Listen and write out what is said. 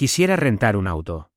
Quisiera rentar un auto.